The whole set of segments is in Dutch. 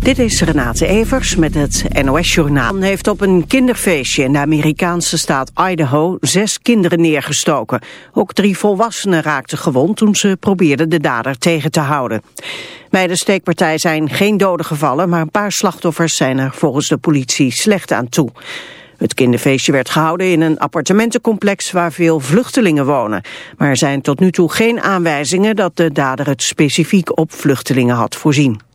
Dit is Renate Evers met het NOS Journaal. heeft op een kinderfeestje in de Amerikaanse staat Idaho zes kinderen neergestoken. Ook drie volwassenen raakten gewond toen ze probeerden de dader tegen te houden. Bij de steekpartij zijn geen doden gevallen, maar een paar slachtoffers zijn er volgens de politie slecht aan toe. Het kinderfeestje werd gehouden in een appartementencomplex waar veel vluchtelingen wonen. Maar er zijn tot nu toe geen aanwijzingen dat de dader het specifiek op vluchtelingen had voorzien.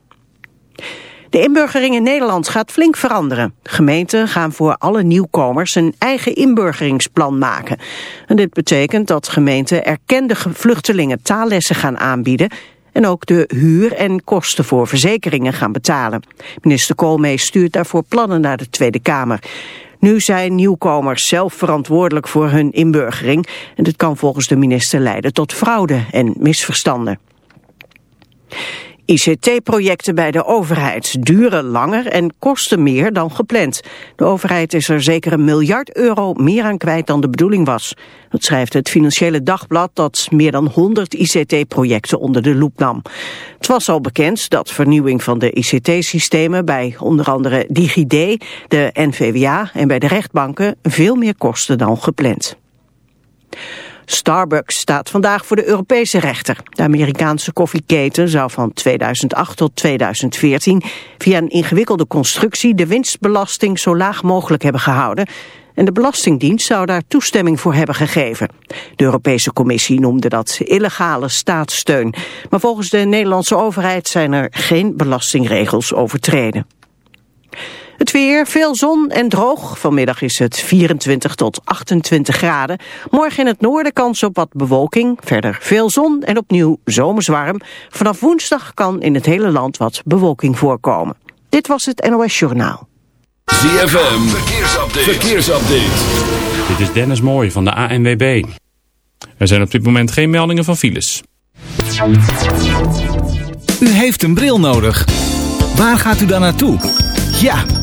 De inburgering in Nederland gaat flink veranderen. Gemeenten gaan voor alle nieuwkomers een eigen inburgeringsplan maken. En dit betekent dat gemeenten erkende vluchtelingen taallessen gaan aanbieden en ook de huur en kosten voor verzekeringen gaan betalen. Minister Koolmees stuurt daarvoor plannen naar de Tweede Kamer. Nu zijn nieuwkomers zelf verantwoordelijk voor hun inburgering en dit kan volgens de minister leiden tot fraude en misverstanden. ICT-projecten bij de overheid duren langer en kosten meer dan gepland. De overheid is er zeker een miljard euro meer aan kwijt dan de bedoeling was. Dat schrijft het Financiële Dagblad dat meer dan 100 ICT-projecten onder de loep nam. Het was al bekend dat vernieuwing van de ICT-systemen bij onder andere DigiD, de NVWA en bij de rechtbanken veel meer kostte dan gepland. Starbucks staat vandaag voor de Europese rechter. De Amerikaanse koffieketen zou van 2008 tot 2014 via een ingewikkelde constructie de winstbelasting zo laag mogelijk hebben gehouden. En de Belastingdienst zou daar toestemming voor hebben gegeven. De Europese Commissie noemde dat illegale staatssteun. Maar volgens de Nederlandse overheid zijn er geen belastingregels overtreden. Het weer, veel zon en droog. Vanmiddag is het 24 tot 28 graden. Morgen in het noorden kans op wat bewolking. Verder veel zon en opnieuw zomerswarm. Vanaf woensdag kan in het hele land wat bewolking voorkomen. Dit was het NOS Journaal. ZFM, verkeersupdate. verkeersupdate. Dit is Dennis Mooij van de ANWB. Er zijn op dit moment geen meldingen van files. U heeft een bril nodig. Waar gaat u dan naartoe? Ja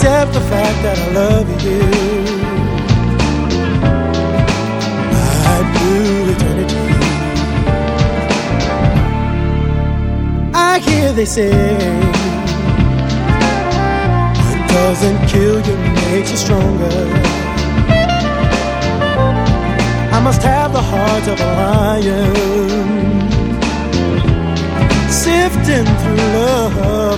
Except the fact that I love you. Do eternity. I hear they say what doesn't kill you makes you stronger. I must have the heart of a lion, sifting through love's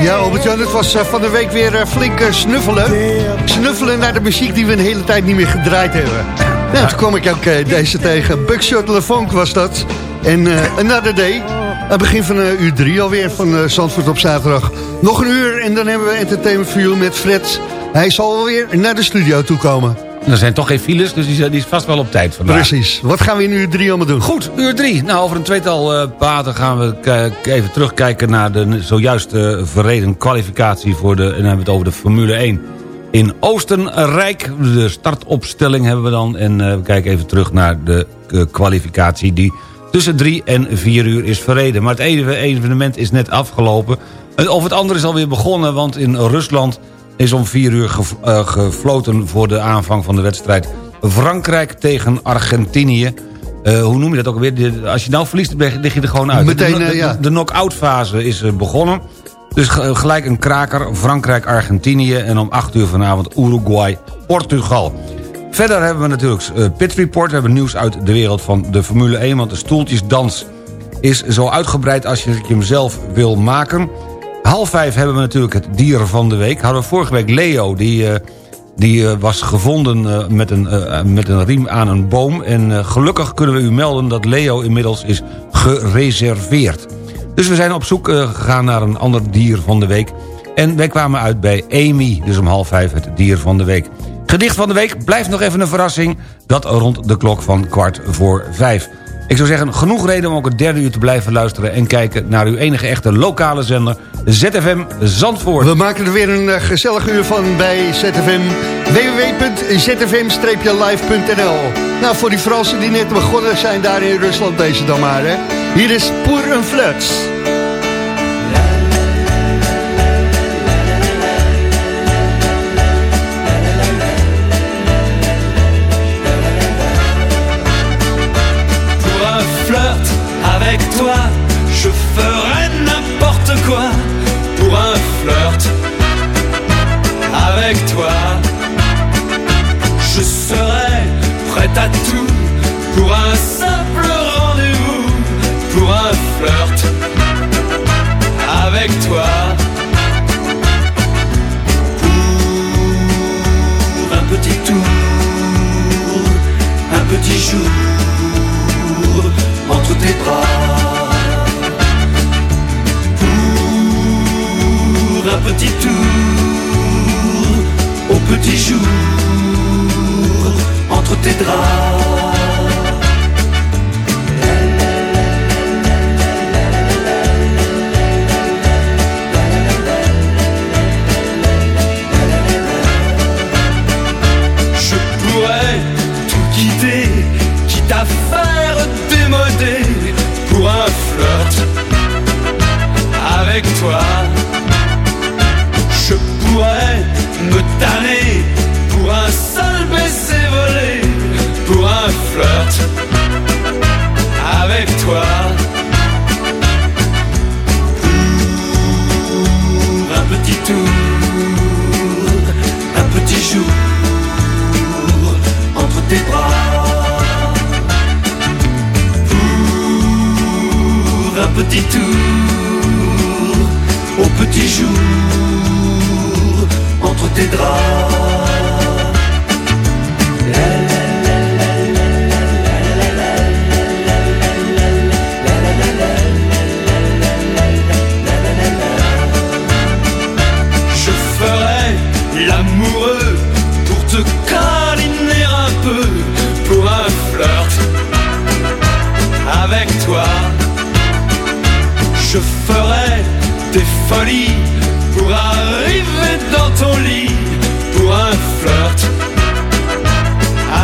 Ja, Albert-Jan, het was eh, van de week weer eh, flink eh, snuffelen. Snuffelen naar de muziek die we een hele tijd niet meer gedraaid hebben. Nou, toen kwam ik ook deze tegen. Buckshot LeFonk was dat. En Another Day. Aan het begin van uur drie alweer van Zandvoort op zaterdag. Nog een uur en dan hebben we Entertainment for You met Fred. Hij zal weer naar de studio toe komen. Er zijn toch geen files, dus die is vast wel op tijd vandaag. Precies. Wat gaan we in uur 3 allemaal doen? Goed, uur 3. Nou, over een tweetal uh, paden gaan we even terugkijken... naar de zojuist uh, verreden kwalificatie voor de... en dan hebben we het over de Formule 1 in Oostenrijk. De startopstelling hebben we dan. En uh, we kijken even terug naar de kwalificatie... die tussen 3 en 4 uur is verreden. Maar het ene evenement is net afgelopen. Of het andere is alweer begonnen, want in Rusland is om 4 uur uh, gefloten voor de aanvang van de wedstrijd Frankrijk tegen Argentinië. Uh, hoe noem je dat ook weer? als je nou verliest, lig je er gewoon uit. Meteen, de, de, ja. de knock-out fase is begonnen. Dus gelijk een kraker, Frankrijk-Argentinië... en om 8 uur vanavond Uruguay-Portugal. Verder hebben we natuurlijk uh, Pit Report. We hebben nieuws uit de wereld van de Formule 1... want de stoeltjesdans is zo uitgebreid als je hem zelf wil maken... Half vijf hebben we natuurlijk het dier van de week. Hadden we vorige week Leo, die, uh, die uh, was gevonden uh, met, een, met een riem aan een boom. En gelukkig kunnen we u melden dat Leo inmiddels is gereserveerd. Dus we zijn op zoek gegaan naar een ander dier van de week. En wij kwamen uit bij Amy, dus om half vijf het dier van de week. Gedicht van de week blijft nog even een verrassing. Dat rond de klok van kwart voor vijf. Ik zou zeggen, genoeg reden om ook het derde uur te blijven luisteren... en kijken naar uw enige echte lokale zender, ZFM Zandvoort. We maken er weer een uh, gezellig uur van bij ZFM. www.zfm-live.nl Nou, voor die Fransen die net begonnen zijn daar in Rusland deze dan maar, hè. Hier is Pour un Flats. estás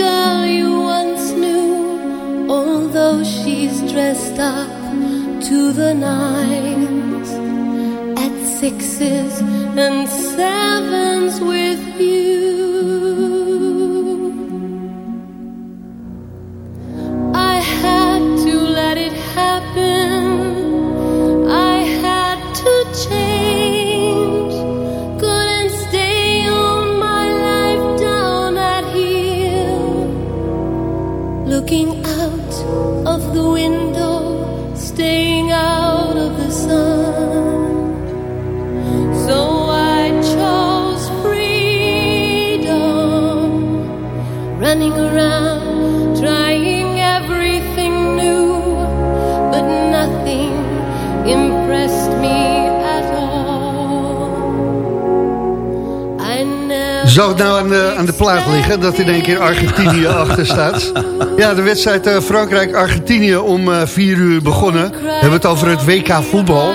Girl you once knew, although she's dressed up to the nines at sixes and sevens with you. Zou het nou aan de, aan de plaat liggen dat in één keer Argentinië achter staat? Ja, de wedstrijd eh, Frankrijk-Argentinië om eh 4 uur begonnen. We hebben het over het WK voetbal.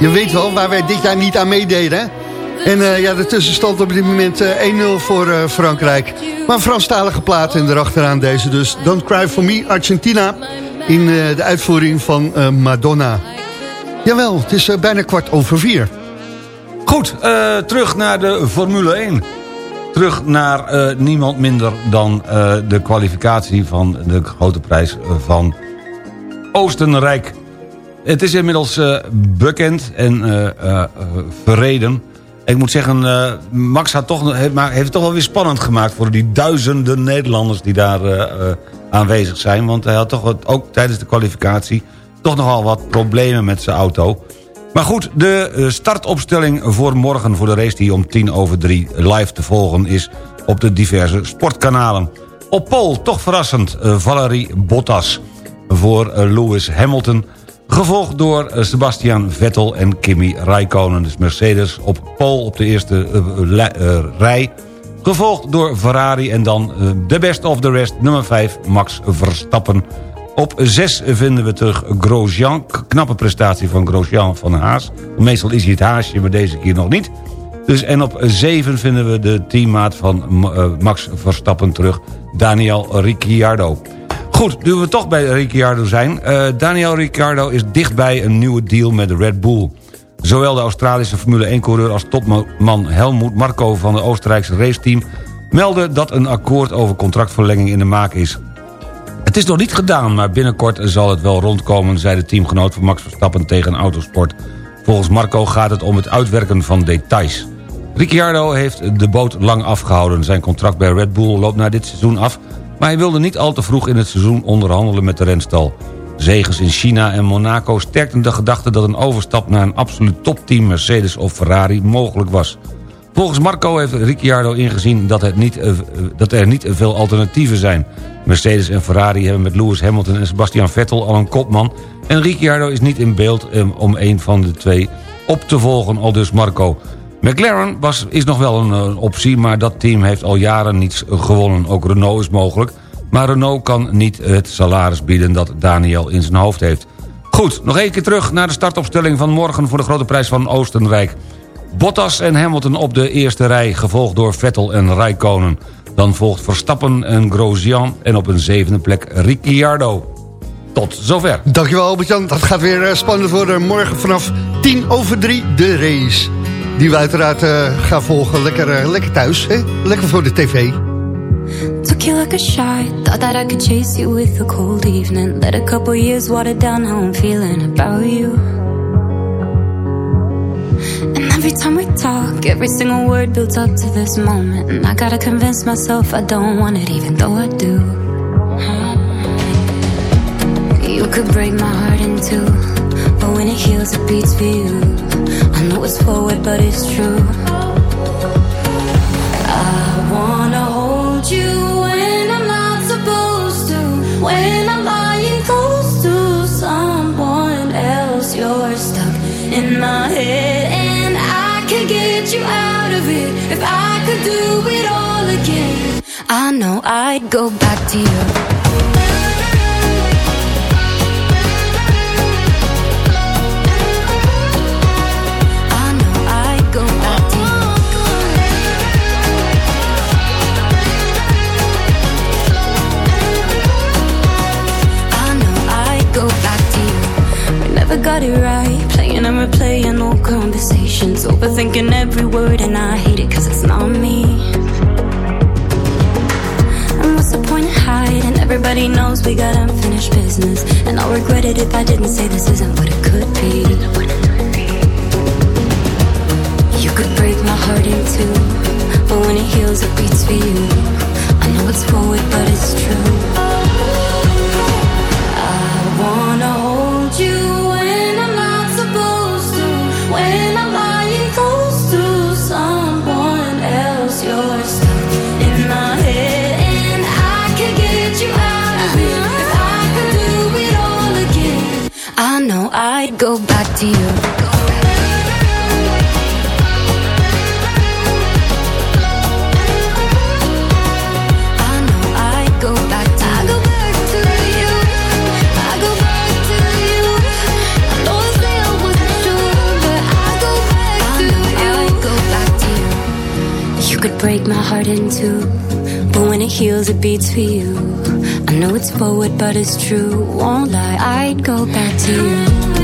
Je weet wel waar wij dit jaar niet aan meededen. hè? En eh, ja, de tussenstand op dit moment eh, 1-0 voor eh, Frankrijk. Maar een Franstalige plaat en erachteraan deze dus. Don't Cry For Me, Argentina. In eh, de uitvoering van eh, Madonna. Jawel, het is bijna kwart over vier. Goed, eh, terug naar de Formule 1. Terug naar eh, niemand minder dan eh, de kwalificatie van de grote prijs van Oostenrijk. Het is inmiddels eh, bekend en eh, eh, eh, verreden. Ik moet zeggen, eh, Max had toch, heeft, heeft het toch wel weer spannend gemaakt... voor die duizenden Nederlanders die daar eh, eh, aanwezig zijn. Want hij had toch ook tijdens de kwalificatie... toch nogal wat problemen met zijn auto. Maar goed, de eh, startopstelling voor morgen voor de race... die om tien over drie live te volgen is op de diverse sportkanalen. Op pol, toch verrassend, eh, Valerie Bottas voor eh, Lewis Hamilton... gevolgd door Sebastian Vettel en Kimi Raikkonen. Dus Mercedes op pol op de eerste rij... Gevolgd door Ferrari en dan de best of the rest, nummer 5, Max Verstappen. Op 6 vinden we terug Grosjean. Knappe prestatie van Grosjean van Haas. Meestal is hij het haasje, maar deze keer nog niet. Dus, en op 7 vinden we de teammaat van uh, Max Verstappen terug, Daniel Ricciardo. Goed, nu we toch bij Ricciardo zijn. Uh, Daniel Ricciardo is dichtbij een nieuwe deal met Red Bull. Zowel de Australische Formule 1-coureur als topman Helmoet Marco van het Oostenrijkse raceteam... melden dat een akkoord over contractverlenging in de maak is. Het is nog niet gedaan, maar binnenkort zal het wel rondkomen... zei de teamgenoot van Max Verstappen tegen Autosport. Volgens Marco gaat het om het uitwerken van details. Ricciardo heeft de boot lang afgehouden. Zijn contract bij Red Bull loopt na dit seizoen af... maar hij wilde niet al te vroeg in het seizoen onderhandelen met de renstal. Zegens in China en Monaco sterkten de gedachte dat een overstap naar een absoluut topteam Mercedes of Ferrari mogelijk was. Volgens Marco heeft Ricciardo ingezien dat, het niet, eh, dat er niet veel alternatieven zijn. Mercedes en Ferrari hebben met Lewis Hamilton en Sebastian Vettel al een kopman... en Ricciardo is niet in beeld eh, om een van de twee op te volgen, al dus Marco. McLaren was, is nog wel een, een optie, maar dat team heeft al jaren niets gewonnen. Ook Renault is mogelijk, maar Renault kan niet het salaris bieden dat Daniel in zijn hoofd heeft. Goed, nog één keer terug naar de startopstelling van morgen... voor de grote prijs van Oostenrijk. Bottas en Hamilton op de eerste rij, gevolgd door Vettel en Rijkonen. Dan volgt Verstappen en Grosjean en op een zevende plek Ricciardo. Tot zover. Dankjewel Albert-Jan, dat gaat weer eh, spannend worden. Morgen vanaf tien over drie de race. Die we uiteraard uh, gaan volgen. Lekker, uh, lekker thuis, hè? lekker voor de tv. Took you like a shot Thought that I could chase you with a cold evening Let a couple years water down how I'm feeling about you every time we talk Every single word builds up to this moment. And I gotta convince myself I don't want it Even though I do. You could break my heart in two But when it heals it beats for you. I know it's forward but it's true. I wanna hold you when I'm not supposed to When I'm lying close to someone else. You're stuck in my head If I could do it all again I know I'd go back to you. Got it right And replaying old conversations Overthinking every word and I hate it cause it's not me. And what's the point of hiding? Everybody knows we got unfinished business. And I'll regret it if I didn't say this isn't what it could be but it's true Won't lie, I'd go back to you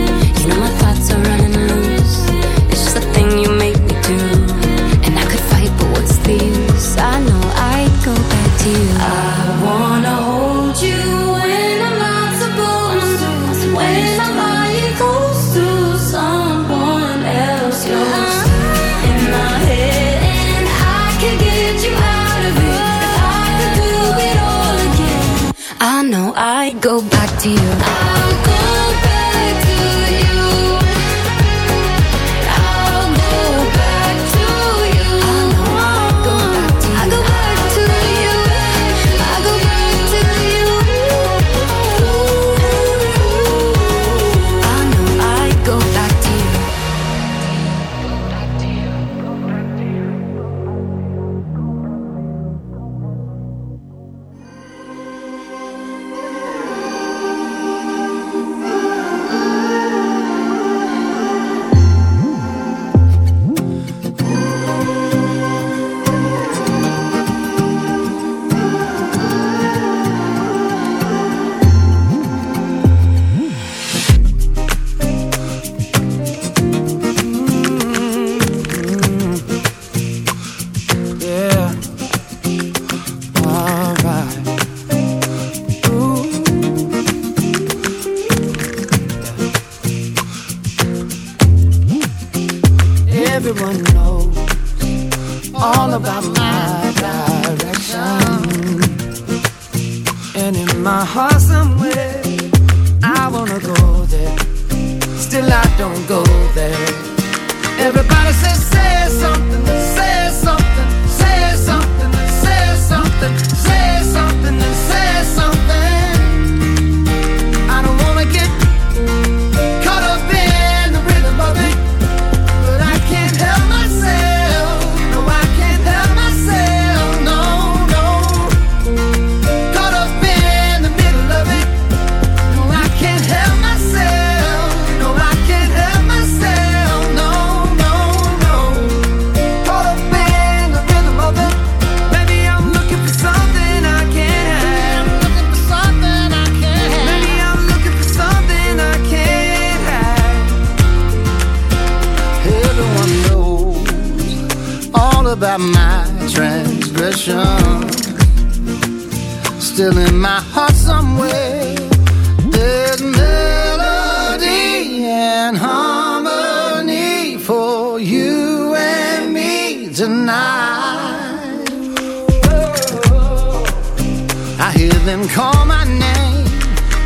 I hear them call my name.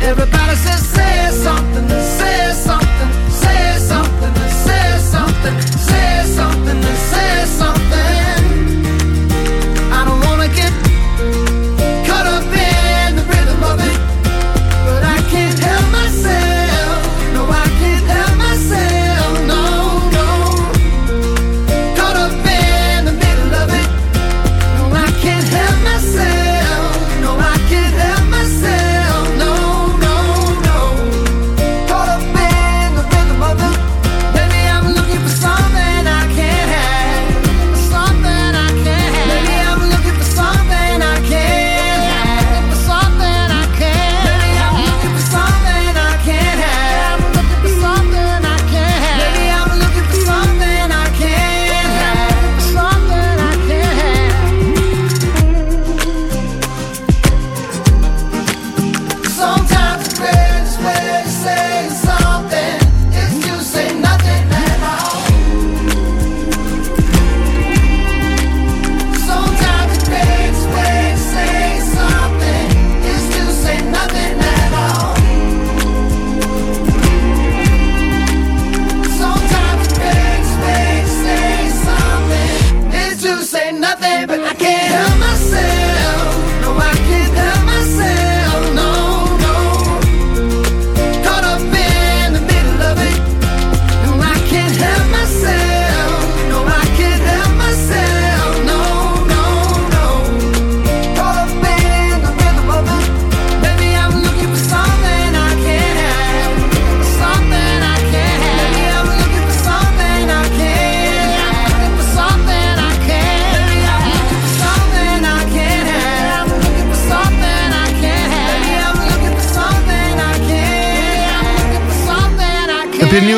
Everybody says, say something, say something,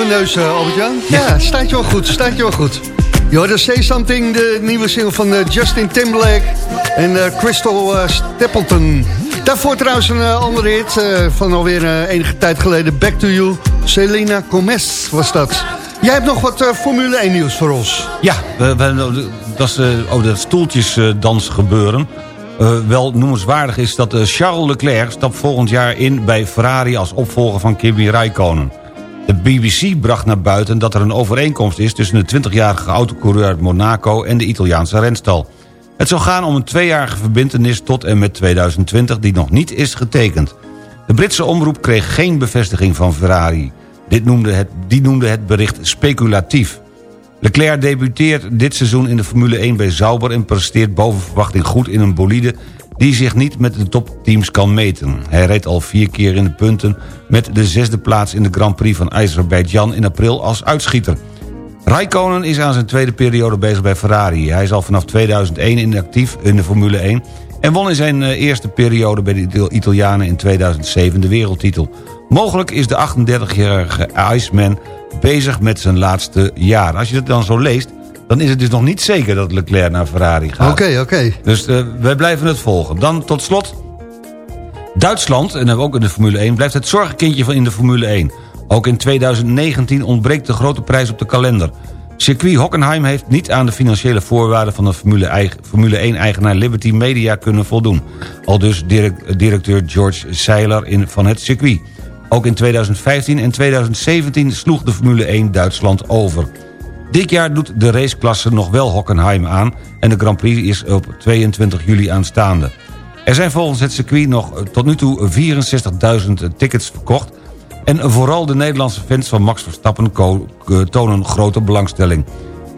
neus, eh, Albert-Jan? Ja, staat je wel goed, staat je wel goed. Hoorde Say Something, de nieuwe single van eh, Justin Timberlake en eh, Crystal Stapleton. Daarvoor trouwens een andere hit van alweer enige tijd geleden. Back to You, Selena Gomez was dat. Jij hebt nog wat Formule 1 nieuws voor ons. Ja, we, we- dat is over dat stoeltjesdans gebeuren. Wel noemenswaardig is dat Charles Leclerc stapt volgend jaar in bij Ferrari... als opvolger van Kimi Räikkönen. De BBC bracht naar buiten dat er een overeenkomst is... tussen de 20-jarige autocoureur uit Monaco en de Italiaanse renstal. Het zou gaan om een tweejarige verbintenis tot en met 2020... die nog niet is getekend. De Britse omroep kreeg geen bevestiging van Ferrari. Dit noemde het, die noemde het bericht speculatief. Leclerc debuteert dit seizoen in de Formule 1 bij Sauber... en presteert boven verwachting goed in een bolide... die zich niet met de topteams kan meten. Hij reed al vier keer in de punten... met de zesde plaats in de Grand Prix van Azerbeidzjan in april als uitschieter. Raikkonen is aan zijn tweede periode bezig bij Ferrari. Hij is al vanaf 2001 inactief in de Formule 1... en won in zijn eh, eerste periode bij de Italianen in 2007 de wereldtitel. Mogelijk is de 38-jarige Iceman bezig met zijn laatste jaar. Als je het dan zo leest, dan is het dus nog niet zeker dat Leclerc naar Ferrari gaat. Oké, oké. Dus eh, wij blijven het volgen. Dan tot slot, Duitsland, en hebben we ook in de Formule 1... blijft het zorgenkindje van in de Formule 1. Ook in 2019 ontbreekt de grote prijs op de kalender. Circuit Hockenheim heeft niet aan de financiële voorwaarden... van de Formule, Formule 1-eigenaar Liberty Media kunnen voldoen. Al dus direct, directeur George Seiler in, van het circuit. Ook in 2015 en 2017 sloeg de Formule 1 Duitsland over. Dit jaar doet de raceklasse nog wel Hockenheim aan... en de Grand Prix is op 22 juli aanstaande. Er zijn volgens het circuit nog tot nu toe 64.000 tickets verkocht... en vooral de Nederlandse fans van Max Verstappen tonen grote belangstelling.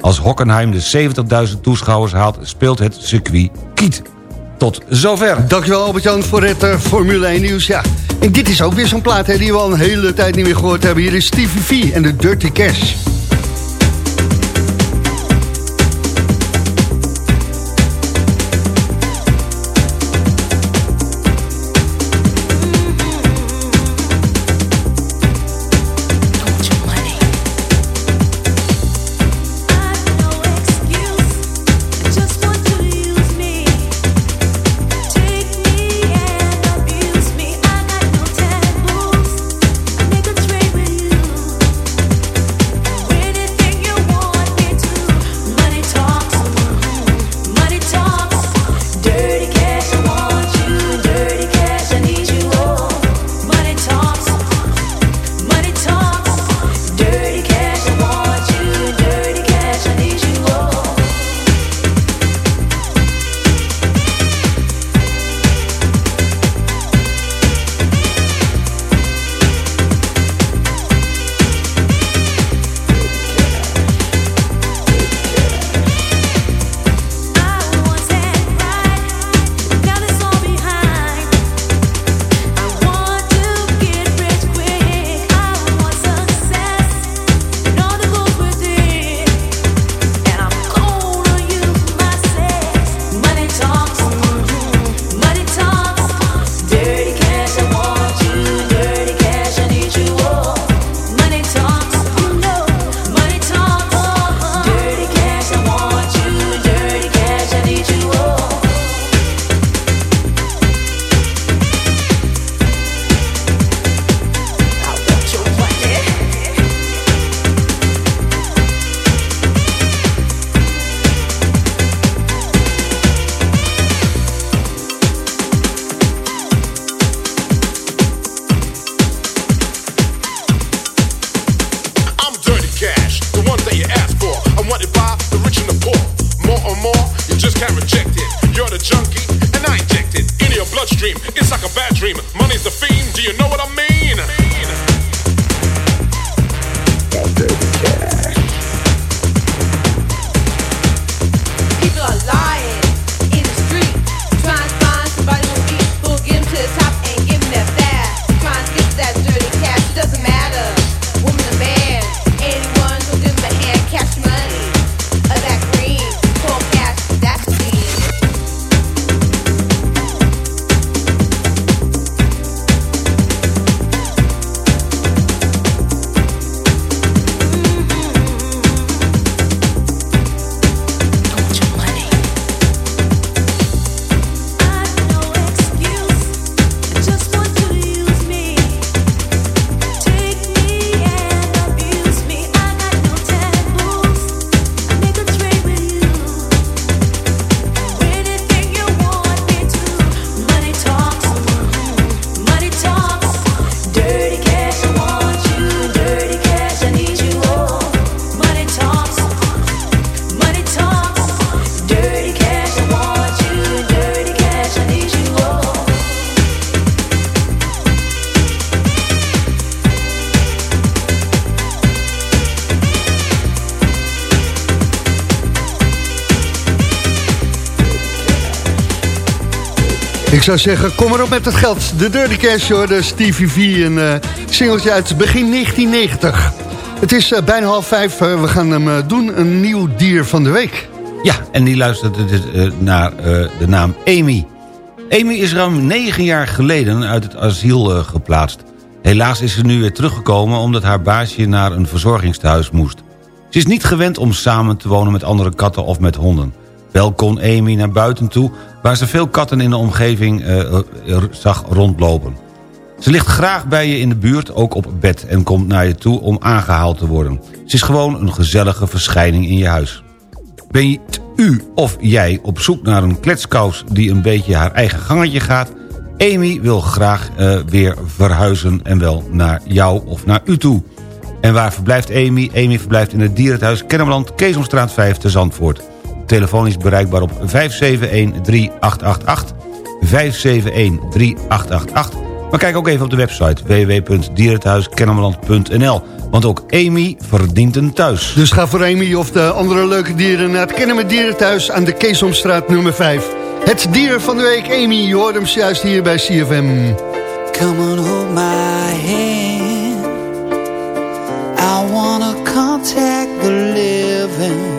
Als Hockenheim de 70.000 toeschouwers haalt, speelt het circuit kiet. Tot zover. Dankjewel Albert-Jan voor het Formule 1 nieuws. Ja. En dit is ook weer zo'n plaat die we al een hele tijd niet meer gehoord hebben. Hier is Stevie V en de Dirty Cash. Zou zeggen, kom erop met het geld. De Dirty Cash, hoor, de Stevie V, een uh, singeltje uit begin 1990. Het is uh, bijna half vijf, uh, we gaan hem doen, een nieuw dier van de week. Ja, en die luistert uh, naar de naam Amy. Amy is ruim negen jaar geleden uit het asiel geplaatst. Helaas is ze nu weer teruggekomen omdat haar baasje naar een verzorgingstehuis moest. Ze is niet gewend om samen te wonen met andere katten of met honden. Wel kon Amy naar buiten toe, waar ze veel katten in de omgeving uh, zag rondlopen. Ze ligt graag bij je in de buurt, ook op bed... en komt naar je toe om aangehaald te worden. Ze is gewoon een gezellige verschijning in je huis. Bent u of jij op zoek naar een kletskous... die een beetje haar eigen gangetje gaat... Amy wil graag eh, weer verhuizen en wel naar jou of naar u toe. En waar verblijft Amy? Amy verblijft in het dierenthuis Kennemerland, Keesomstraat 5 te Zandvoort. Telefoon is bereikbaar op 571-3888, 571-3888. Maar kijk ook even op de website www.dierenthuiskennemerland.nl. Want ook Amy verdient een thuis. Dus ga voor Amy of de andere leuke dieren naar het Kennemer Dierenthuis aan de Keesomstraat nummer 5. Het dier van de week, Amy, je hoort hem juist hier bij CFM. Come on, hold my hand. I wanna contact the living.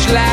much life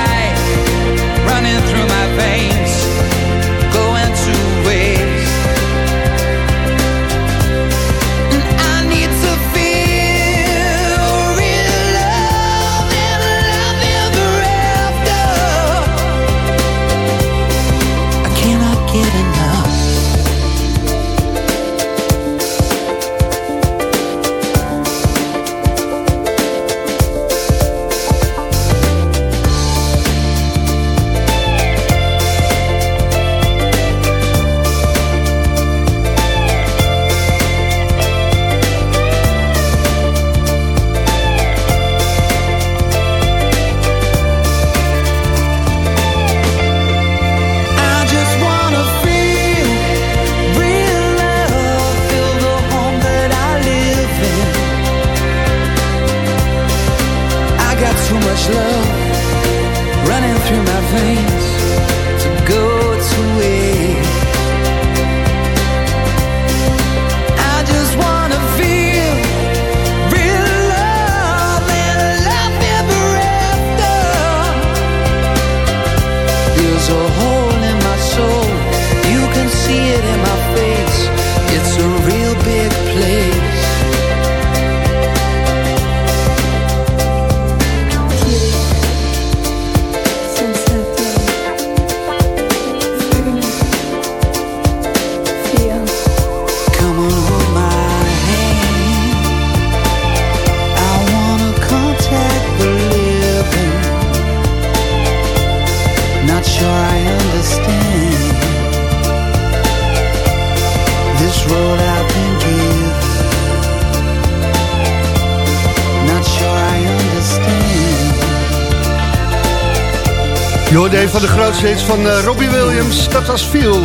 Een van de grootste hits van eh, Robbie Williams, dat was Feel.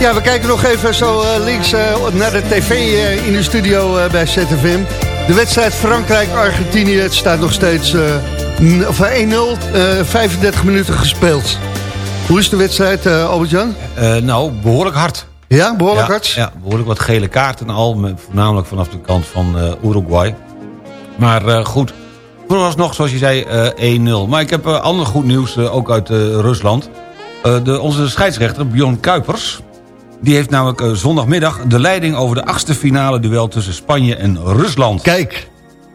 Ja, we kijken nog even zo eh, links eh, naar de tv in de studio bij ZFM. De wedstrijd Frankrijk-Argentinië, het staat nog steeds eh, n- of, eh, 1-0, eh, 35 minuten gespeeld. Hoe is de wedstrijd, Albert-Jan? Nou, behoorlijk hard. Ja, behoorlijk ja, hard? Ja, behoorlijk wat gele kaarten al, voornamelijk vanaf de kant van Uruguay. Maar goed, vooralsnog zoals je zei eh, 1-0. Maar ik heb eh, ander goed nieuws, eh, ook uit eh, Rusland. Eh, de, onze scheidsrechter Bjorn Kuipers... die heeft namelijk eh, zondagmiddag de leiding over de achtste finale duel... tussen Spanje en Rusland. Kijk.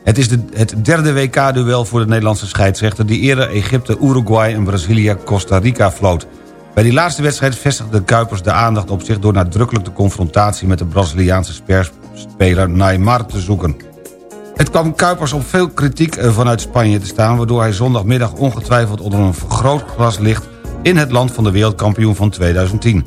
Het is de, het derde WK-duel voor de Nederlandse scheidsrechter... die eerder Egypte, Uruguay en Brazilië Costa Rica floot. Bij die laatste wedstrijd vestigde Kuipers de aandacht op zich... door nadrukkelijk de confrontatie met de Braziliaanse speler Neymar te zoeken. Het kwam Kuipers op veel kritiek eh, vanuit Spanje te staan... waardoor hij zondagmiddag ongetwijfeld onder een vergrootglas ligt... in het land van de wereldkampioen van 2010.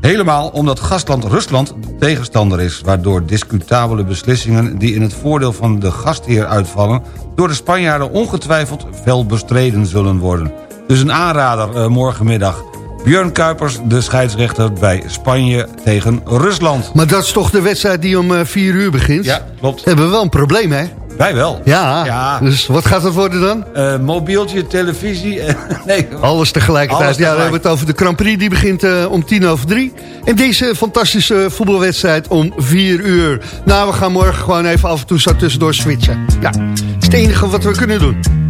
Helemaal omdat gastland Rusland de tegenstander is... waardoor discutabele beslissingen die in het voordeel van de gastheer uitvallen... door de Spanjaarden ongetwijfeld fel bestreden zullen worden. Dus een aanrader eh, morgenmiddag. Björn Kuipers, de scheidsrechter bij Spanje tegen Rusland. Maar dat is toch de wedstrijd die om 4 uur begint? Ja, klopt. Hebben we wel een probleem, hè? Wij wel. Ja, Ja. dus wat gaat het worden dan? Eh, mobieltje, televisie... eh, nee, Alles tegelijkertijd. Alles Ja, we hebben het over de Grand Prix. Die begint eh, om tien over drie. En deze fantastische voetbalwedstrijd om vier uur. Nou, we gaan morgen gewoon even af en toe zo tussendoor switchen. Ja, dat is het enige wat we kunnen doen.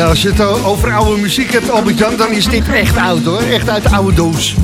Ja, als je het over oude muziek hebt, Albert-Jan, dan is dit echt oud hoor. Echt uit de oude doos.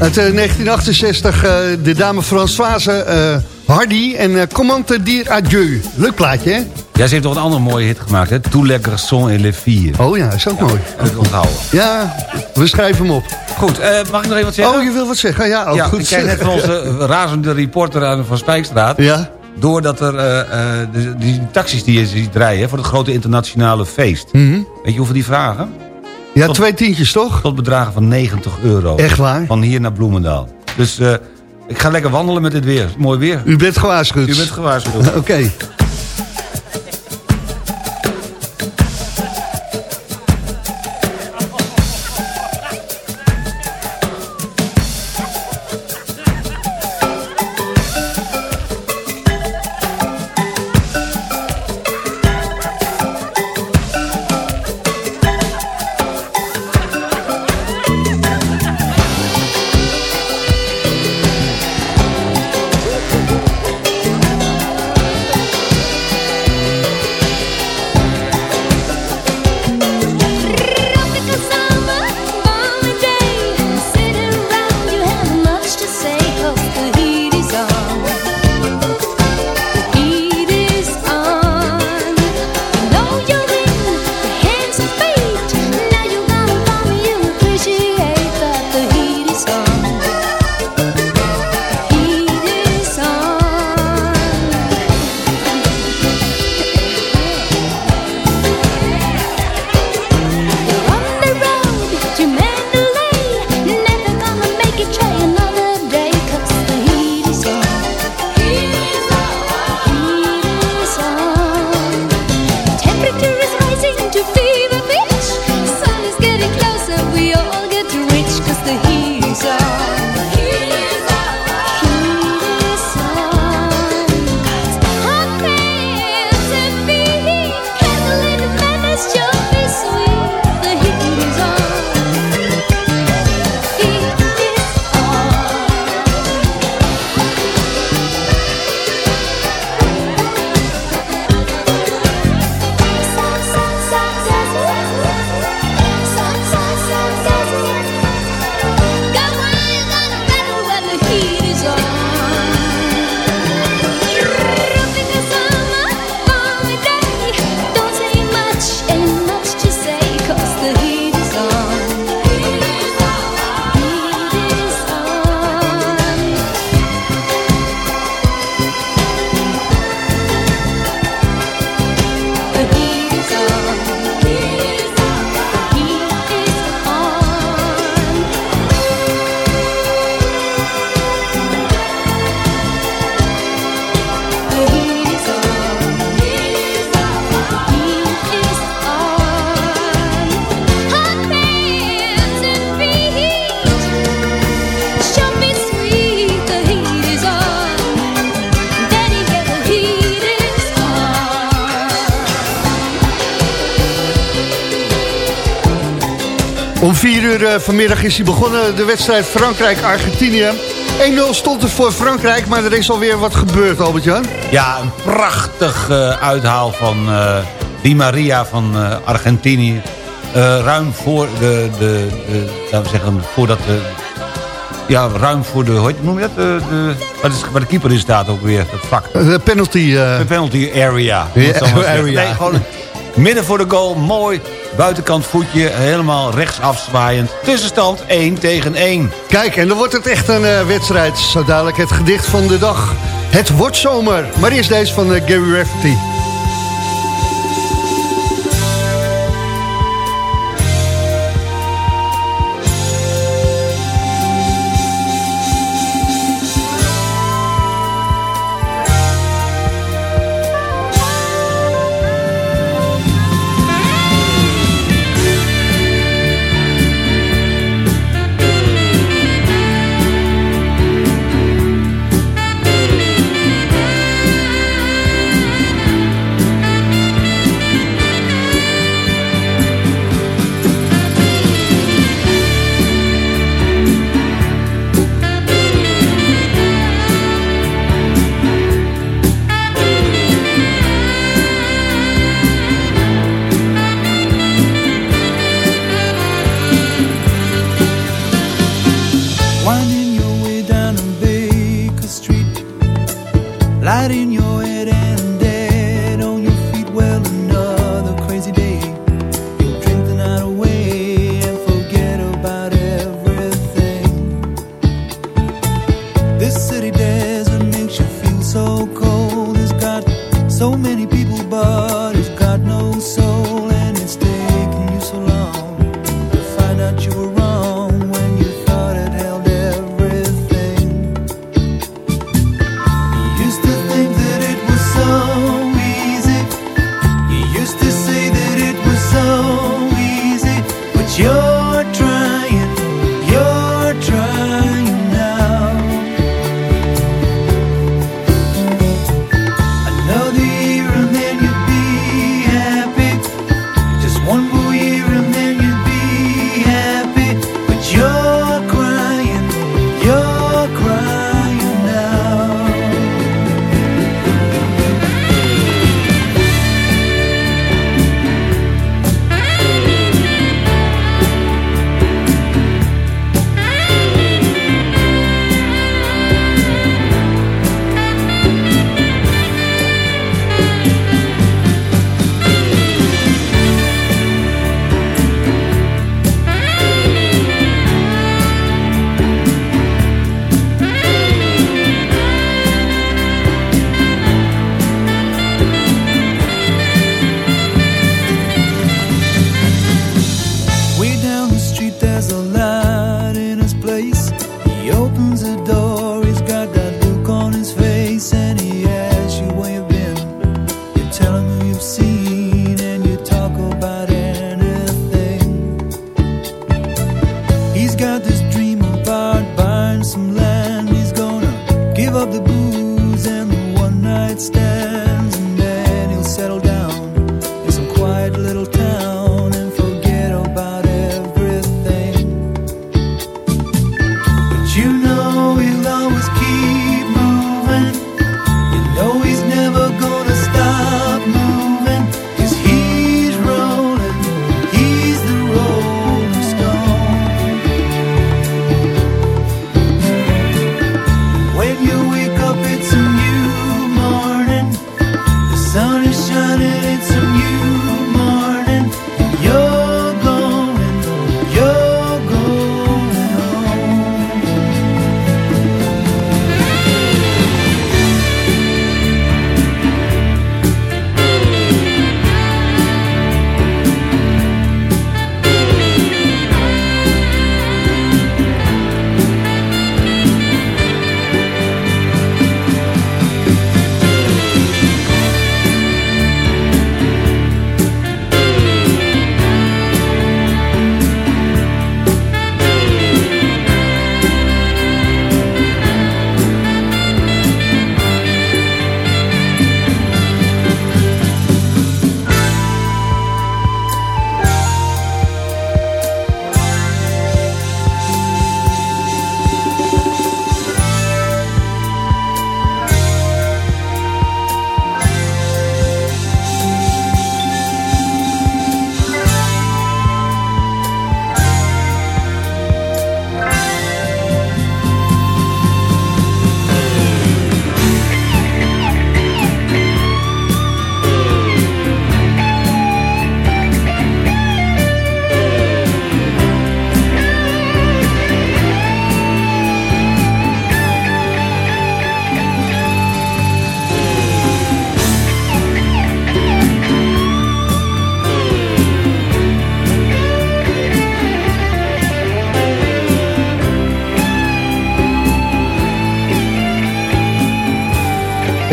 Uit eh, 1968, eh, de dame Françoise eh, Hardy en eh Comment te dire adieu. Leuk plaatje, hè? Ja, ze heeft nog een andere mooie hit gemaakt, hè? Tous les garçons et les filles. Oh ja, is ook mooi. Heb ik onthouden. Ja, we schrijven hem op. Goed, eh, mag ik nog even wat zeggen? Oh, je wil wat zeggen? Ja, oh, ja, goed. ik krijg net van onze eh, razende reporter aan van Spijkstraat. Ja? Doordat er eh, eh, de- die taxis die je ziet rijden voor het grote internationale feest. Mhm. Weet je hoeveel die vragen? Ja, twee tientjes toch? Tot bedragen van 90 euro. Echt waar? Van hier naar Bloemendaal. Dus eh, ik ga lekker wandelen met dit weer. Mooi weer. U bent gewaarschuwd. U bent gewaarschuwd. Oké. Uur eh, vanmiddag is hij begonnen, de wedstrijd Frankrijk-Argentinië. 1-0 stond het voor Frankrijk, maar er is alweer wat gebeurd, Albert-Jan. Ja, een prachtig eh, uithaal van eh, Di Maria van eh, Argentinië. Ruim voor de, de, de, laten we zeggen, voordat de, ja, ruim voor de, hoe noem je dat? De, de, waar, is, waar de keeper in staat ook weer, dat vak. De penalty... De penalty area. Ja, area. Nee, gewoon midden voor de goal, mooi. Buitenkant voetje, helemaal rechtsaf zwaaiend. Tussenstand 1 tegen 1. Kijk, en dan wordt het echt een eh, wedstrijd. Zo dadelijk het gedicht van de dag. Het wordt zomer. Maar eerst deze van eh, Gary Rafferty.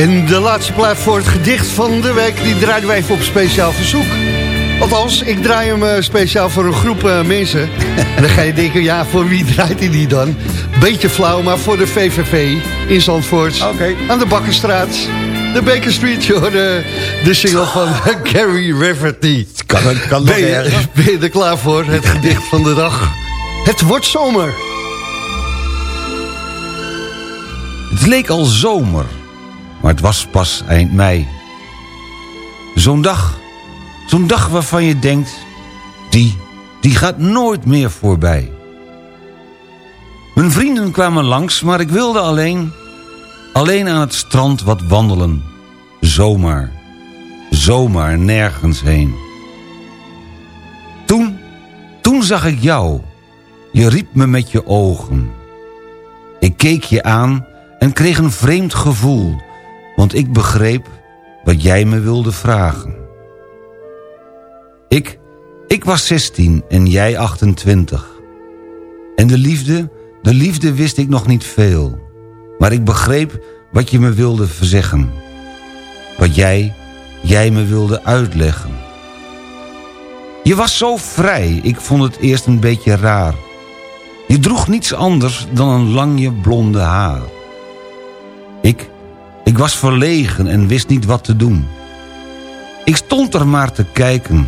En de laatste plaat voor het gedicht van de week... die draaien we even op speciaal verzoek. Althans, ik draai hem eh, speciaal voor een groep eh, mensen. en dan ga je denken, ja, voor wie draait hij die dan? Beetje flauw, maar voor de VVV in Zandvoort. Aan de Bakkerstraat. De Baker Street, joh, de, de single van Gary Rafferty. Kan, kan ben, je, ben je er klaar voor? Het gedicht van de dag. Het wordt zomer. Het leek al zomer, maar het was pas eind mei. Zo'n dag, zo'n dag waarvan je denkt... die, die gaat nooit meer voorbij. Mijn vrienden kwamen langs, maar ik wilde alleen... alleen aan het strand wat wandelen. Zomaar, zomaar nergens heen. Toen, toen zag ik jou. Je riep me met je ogen. Ik keek je aan en kreeg een vreemd gevoel... want ik begreep wat jij me wilde vragen. Ik, ik was 16 en jij 28. En de liefde, de liefde wist ik nog niet veel. Maar ik begreep wat je me wilde verzeggen. Wat jij, jij me wilde uitleggen. Je was zo vrij, ik vond het eerst een beetje raar. Je droeg niets anders dan een langje blonde haar. Ik, ik was verlegen en wist niet wat te doen. Ik stond er maar te kijken.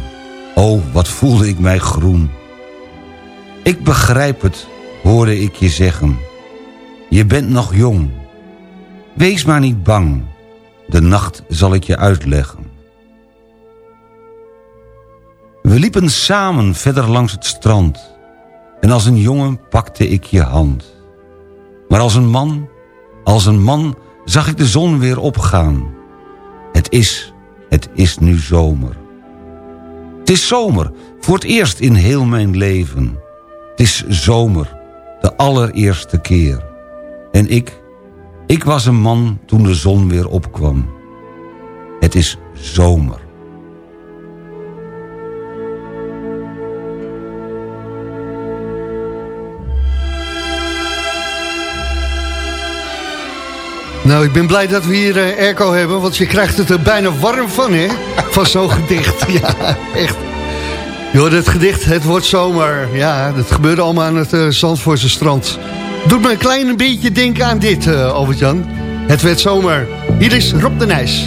Oh, wat voelde ik mij groen. Ik begrijp het, hoorde ik je zeggen. Je bent nog jong. Wees maar niet bang. De nacht zal ik je uitleggen. We liepen samen verder langs het strand. En als een jongen pakte ik je hand. Maar als een man, als een man zag ik de zon weer opgaan. Het is, het is nu zomer. Het is zomer, voor het eerst in heel mijn leven. Het is zomer, de allereerste keer. En ik, ik was een man toen de zon weer opkwam. Het is zomer. Nou, ik ben blij dat we hier eh, airco hebben, want je krijgt het er bijna warm van, hè? Van zo'n gedicht. Ja, echt. Hoort het gedicht, het wordt zomer. Ja, dat gebeurde allemaal aan het uh, Zandvoortse strand. Doet me een klein beetje denken aan dit, uh, Albert-Jan. Het werd zomer. Hier is Rob de Nijs.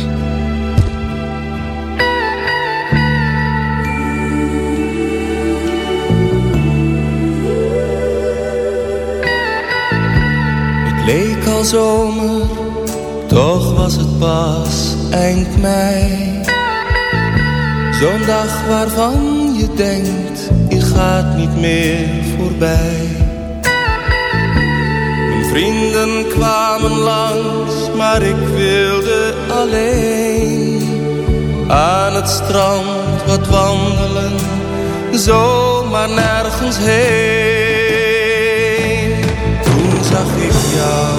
Het leek al zomer, toch was het pas eind mei. Zo'n dag waarvan je denkt, je gaat niet meer voorbij. Mijn vrienden kwamen langs, maar ik wilde alleen. Aan het strand wat wandelen, zomaar nergens heen. Toen zag ik jou,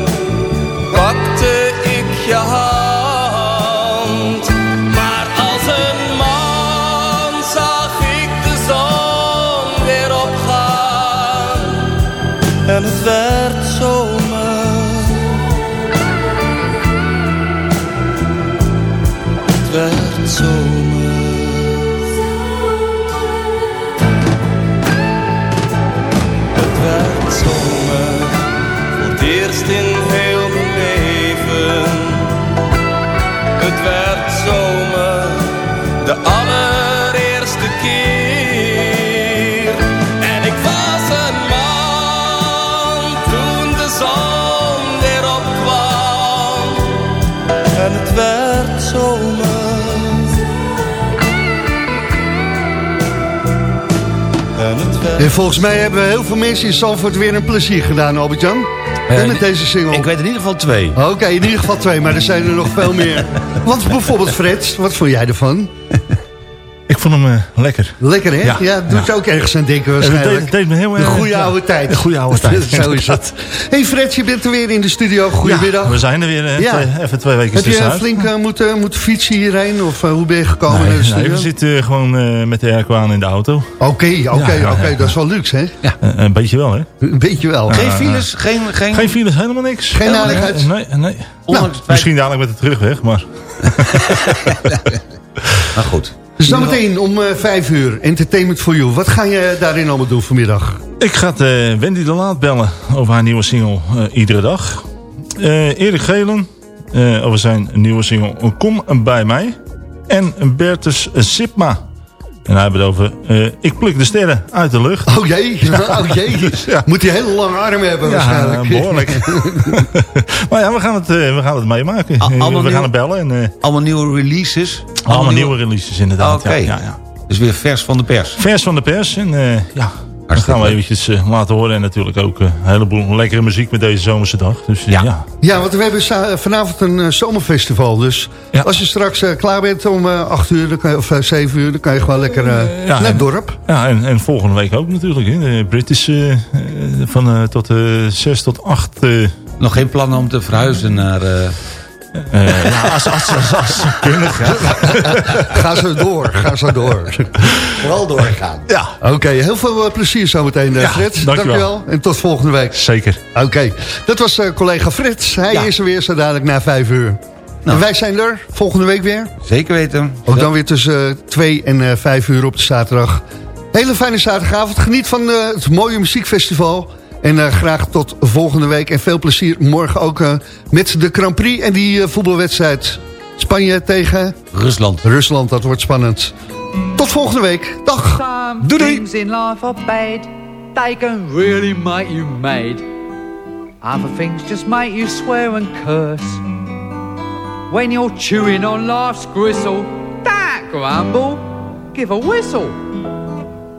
En En volgens mij hebben heel veel mensen in Zandvoort weer een plezier gedaan, Albert-Jan. Eh, met deze single. Ik weet in ieder geval twee. Oké, in ieder geval twee, maar er zijn er nog veel meer. Want bijvoorbeeld Fred, wat vond jij ervan? Ik vond hem eh, lekker. Lekker, hè? Ja, Ja, doet ook ergens aan denken waarschijnlijk. het deed me heel De erg... goede ja, oude tijd. De goede oude tijd. Zo is het. hey Fred, je bent er weer in de studio. Goedemiddag. Ja, we zijn er weer. eh, Ja. twee- even twee weken Heb je flink eh, moeten, moeten fietsen hierheen? Of eh, hoe ben je gekomen naar de Nee, studio? nee, we zitten eh, gewoon eh, met de airco aan in de auto. Oké, oké, Ja, oké. ja, ja. Dat is wel luxe, hè? Eh, een beetje wel, hè? Een beetje wel. Geen files, geen... Geen, Geen files, helemaal niks. Geen niks. Nee, nee. Feit- Misschien dadelijk met de terugweg, maar... Maar goed. Zometeen om eh, vijf uur. Entertainment for You. Wat ga je daarin allemaal doen vanmiddag? Ik ga eh, Wendy de Laat bellen over haar nieuwe single eh, Iedere Dag. Erik Gelen over zijn nieuwe single Kom bij mij. En Bertus Sipma. En hij heeft het over eh, Ik pluk de sterren uit de lucht. Oh jee, oh jee. Moet hij hele lange armen hebben waarschijnlijk. Ja, behoorlijk. maar ja, we gaan het, eh, we gaan het meemaken. Al- Eh, allemaal we gaan het bellen. En, eh, Allemaal nieuwe releases. allemaal nieuwe releases inderdaad. Oké. Ja, ja, ja. Dus weer vers van de pers. Vers van de pers. En eh, ja, dat gaan we eventjes eh, laten horen. En natuurlijk ook eh, een heleboel lekkere muziek met deze zomerse dag. Dus eh, Ja. ja. Ja, want we hebben vanavond een zomerfestival. Dus Ja. als je straks klaar bent om eh, acht uur dan kan je, of eh, zeven uur... dan kan je gewoon lekker eh, ja, naar het dorp. Ja, en, en volgende week ook natuurlijk. Hè. De British van tot eh 6 tot 8. eh Nog geen plannen om te verhuizen naar... eh, eh, ja, als, als, als, als ze kunnen. Ja. Ga zo door, ga zo door. Vooral doorgaan. ja, Oké, heel veel eh, plezier zometeen, eh, Ja, Fred. dankjewel. En tot volgende week. zeker. Oké, dat was eh, collega Frits. Hij Ja. is er weer zo dadelijk na vijf uur. Nou. En wij zijn er volgende week weer. Zeker weten. Ook dan weer tussen eh, twee en eh, vijf uur op de zaterdag. Hele fijne zaterdagavond. Geniet van eh, het mooie muziekfestival. En eh, graag tot volgende week. En veel plezier morgen ook eh, met de Grand Prix en die eh, voetbalwedstrijd. Spanje tegen Rusland. Rusland. Dat wordt spannend. Tot volgende week. Dag. Some Doei doei. things in life are bad. They can really make you mad. Other things just make you swear and curse. When you're chewing on life's gristle, that grumble, give a whistle.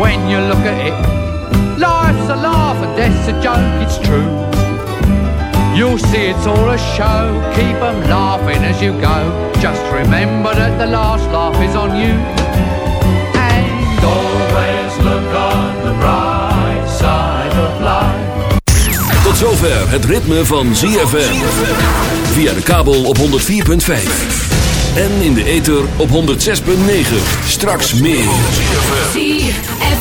when you look at it. Life's a laugh and death's a joke, it's true. You'll see it's all a show, keep 'em laughing as you go. Just remember that the last laugh is on you. And always look on the bright side of life. Tot zover het ritme van ZFM. Via de kabel op 104.5. En in de ether op 106.9. Straks meer.